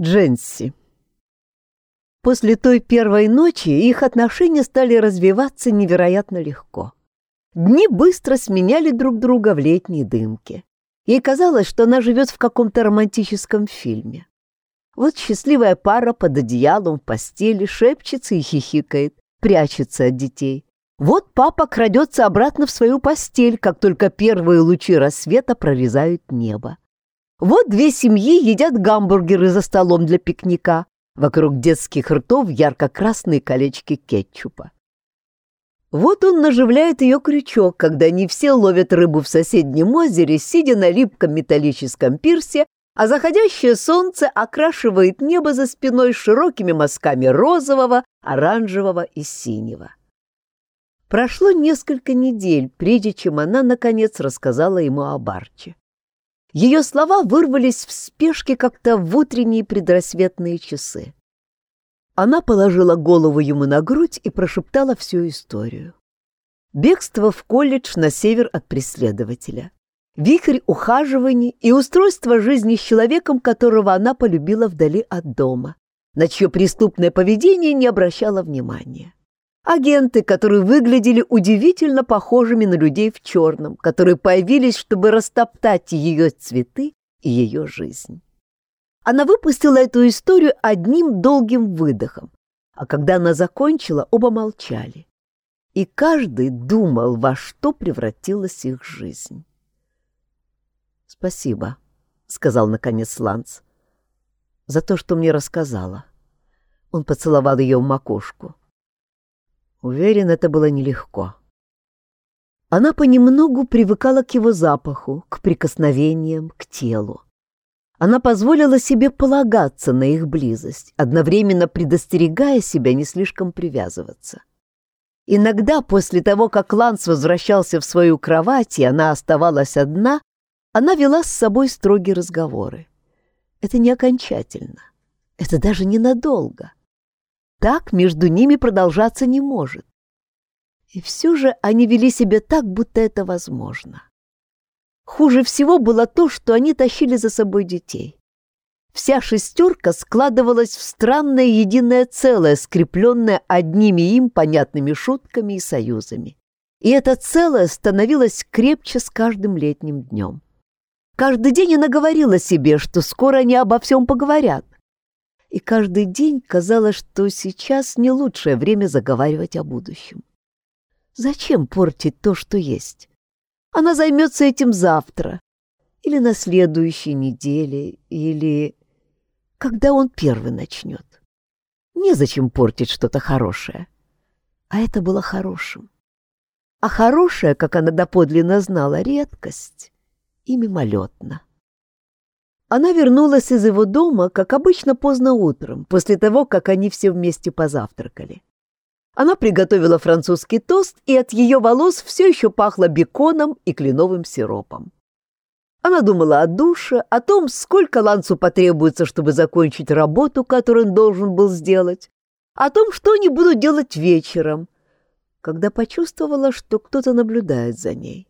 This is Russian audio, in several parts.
Дженси. После той первой ночи их отношения стали развиваться невероятно легко. Дни быстро сменяли друг друга в летней дымке. Ей казалось, что она живет в каком-то романтическом фильме. Вот счастливая пара под одеялом в постели шепчется и хихикает, прячется от детей. Вот папа крадется обратно в свою постель, как только первые лучи рассвета прорезают небо. Вот две семьи едят гамбургеры за столом для пикника. Вокруг детских ртов ярко-красные колечки кетчупа. Вот он наживляет ее крючок, когда они все ловят рыбу в соседнем озере, сидя на липком металлическом пирсе, а заходящее солнце окрашивает небо за спиной широкими мазками розового, оранжевого и синего. Прошло несколько недель, прежде чем она, наконец, рассказала ему о Барче. Ее слова вырвались в спешке как-то в утренние предрассветные часы. Она положила голову ему на грудь и прошептала всю историю. Бегство в колледж на север от преследователя. Вихрь ухаживаний и устройство жизни с человеком, которого она полюбила вдали от дома, на чье преступное поведение не обращала внимания. Агенты, которые выглядели удивительно похожими на людей в черном, которые появились, чтобы растоптать ее цветы и ее жизнь. Она выпустила эту историю одним долгим выдохом, а когда она закончила, оба молчали. И каждый думал, во что превратилась их жизнь. «Спасибо», — сказал наконец Ланс, — «за то, что мне рассказала». Он поцеловал ее в макушку. Уверен, это было нелегко. Она понемногу привыкала к его запаху, к прикосновениям, к телу. Она позволила себе полагаться на их близость, одновременно предостерегая себя не слишком привязываться. Иногда после того, как Ланс возвращался в свою кровать, и она оставалась одна, она вела с собой строгие разговоры. Это не окончательно. Это даже ненадолго. Так между ними продолжаться не может. И все же они вели себя так, будто это возможно. Хуже всего было то, что они тащили за собой детей. Вся шестерка складывалась в странное единое целое, скрепленное одними им понятными шутками и союзами. И это целое становилось крепче с каждым летним днем. Каждый день она говорила себе, что скоро они обо всем поговорят, и каждый день казалось, что сейчас не лучшее время заговаривать о будущем. Зачем портить то, что есть? Она займется этим завтра, или на следующей неделе, или когда он первый начнет. Незачем портить что-то хорошее. А это было хорошим. А хорошее, как она доподлинно знала, редкость и мимолетно. Она вернулась из его дома, как обычно, поздно утром, после того, как они все вместе позавтракали. Она приготовила французский тост, и от ее волос все еще пахло беконом и кленовым сиропом. Она думала о душе, о том, сколько Лансу потребуется, чтобы закончить работу, которую он должен был сделать, о том, что они будут делать вечером, когда почувствовала, что кто-то наблюдает за ней.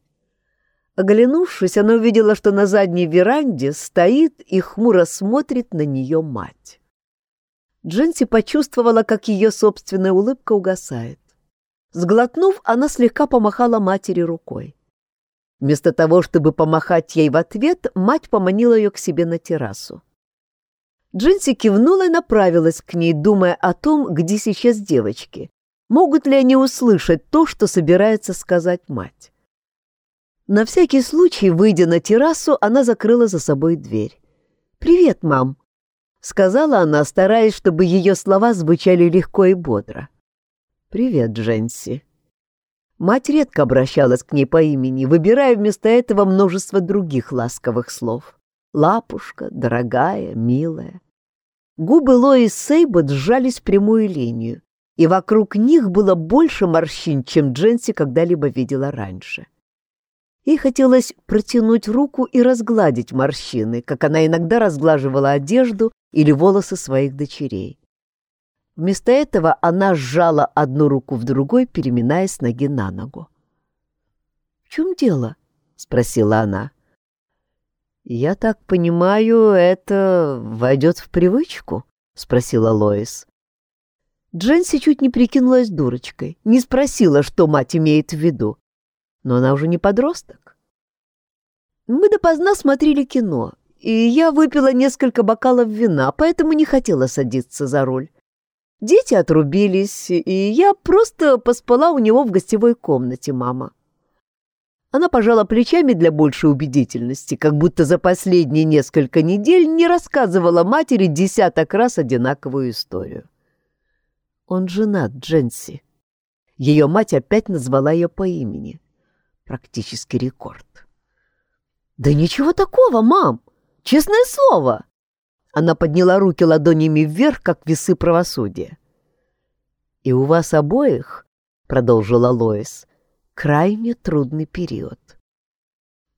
Оглянувшись, она увидела, что на задней веранде стоит и хмуро смотрит на нее мать. Дженси почувствовала, как ее собственная улыбка угасает. Сглотнув, она слегка помахала матери рукой. Вместо того, чтобы помахать ей в ответ, мать поманила ее к себе на террасу. Джинси кивнула и направилась к ней, думая о том, где сейчас девочки. Могут ли они услышать то, что собирается сказать мать? На всякий случай, выйдя на террасу, она закрыла за собой дверь. «Привет, мам», — сказала она, стараясь, чтобы ее слова звучали легко и бодро. «Привет, Дженси». Мать редко обращалась к ней по имени, выбирая вместо этого множество других ласковых слов. «Лапушка», «дорогая», «милая». Губы Лоис Сейбот сжались в прямую линию, и вокруг них было больше морщин, чем Дженси когда-либо видела раньше. — Ей хотелось протянуть руку и разгладить морщины, как она иногда разглаживала одежду или волосы своих дочерей. Вместо этого она сжала одну руку в другой, переминаясь с ноги на ногу. «В чем дело?» — спросила она. «Я так понимаю, это войдет в привычку?» — спросила Лоис. Дженси чуть не прикинулась дурочкой, не спросила, что мать имеет в виду. Но она уже не подросток. Мы допоздна смотрели кино, и я выпила несколько бокалов вина, поэтому не хотела садиться за руль. Дети отрубились, и я просто поспала у него в гостевой комнате, мама. Она пожала плечами для большей убедительности, как будто за последние несколько недель не рассказывала матери десяток раз одинаковую историю. Он женат, Дженси. Ее мать опять назвала ее по имени. Практически рекорд. «Да ничего такого, мам! Честное слово!» Она подняла руки ладонями вверх, как весы правосудия. «И у вас обоих, — продолжила Лоис, — крайне трудный период».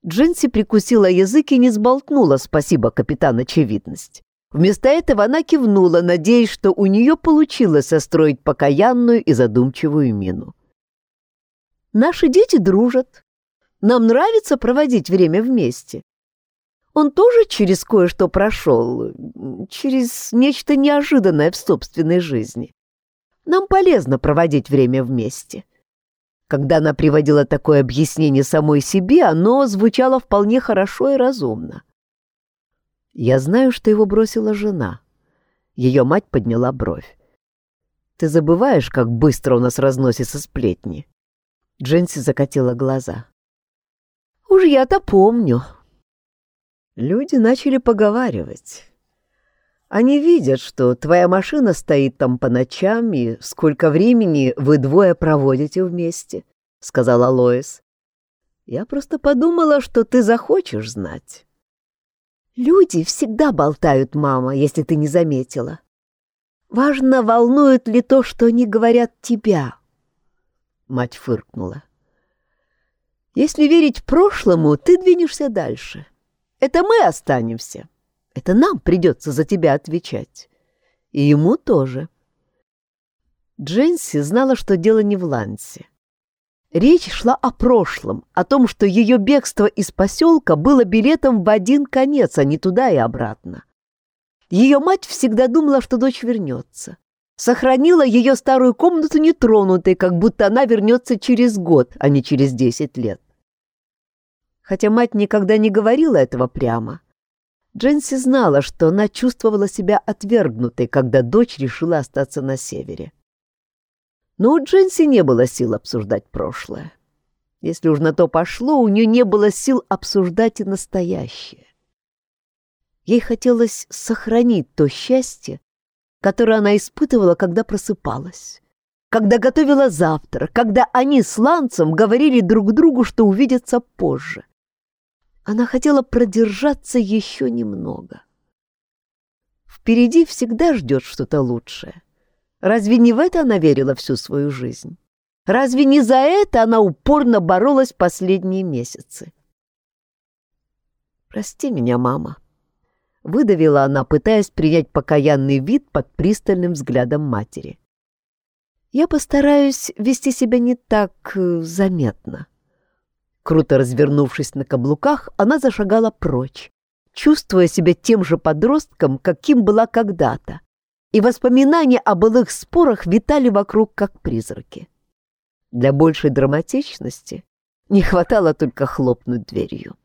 Дженси прикусила язык и не сболтнула «Спасибо, капитан, очевидность». Вместо этого она кивнула, надеясь, что у нее получилось состроить покаянную и задумчивую мину. «Наши дети дружат. Нам нравится проводить время вместе. Он тоже через кое-что прошел, через нечто неожиданное в собственной жизни. Нам полезно проводить время вместе». Когда она приводила такое объяснение самой себе, оно звучало вполне хорошо и разумно. Я знаю, что его бросила жена. Ее мать подняла бровь. Ты забываешь, как быстро у нас разносятся сплетни. Дженси закатила глаза. Уж я-то помню. Люди начали поговаривать. Они видят, что твоя машина стоит там по ночам, и сколько времени вы двое проводите вместе, — сказала Лоис. Я просто подумала, что ты захочешь знать. Люди всегда болтают, мама, если ты не заметила. Важно, волнует ли то, что они говорят тебя. Мать фыркнула. Если верить прошлому, ты двинешься дальше. Это мы останемся. Это нам придется за тебя отвечать. И ему тоже. Дженси знала, что дело не в Лансе. Речь шла о прошлом, о том, что ее бегство из поселка было билетом в один конец, а не туда и обратно. Ее мать всегда думала, что дочь вернется. Сохранила ее старую комнату нетронутой, как будто она вернется через год, а не через десять лет. Хотя мать никогда не говорила этого прямо. Дженси знала, что она чувствовала себя отвергнутой, когда дочь решила остаться на севере. Но у Дженси не было сил обсуждать прошлое. Если уж на то пошло, у нее не было сил обсуждать и настоящее. Ей хотелось сохранить то счастье, которое она испытывала, когда просыпалась, когда готовила завтрак, когда они с Ланцем говорили друг другу, что увидятся позже. Она хотела продержаться еще немного. Впереди всегда ждет что-то лучшее. Разве не в это она верила всю свою жизнь? Разве не за это она упорно боролась последние месяцы? «Прости меня, мама», — выдавила она, пытаясь принять покаянный вид под пристальным взглядом матери. «Я постараюсь вести себя не так э, заметно». Круто развернувшись на каблуках, она зашагала прочь, чувствуя себя тем же подростком, каким была когда-то, и воспоминания о былых спорах витали вокруг, как призраки. Для большей драматичности не хватало только хлопнуть дверью.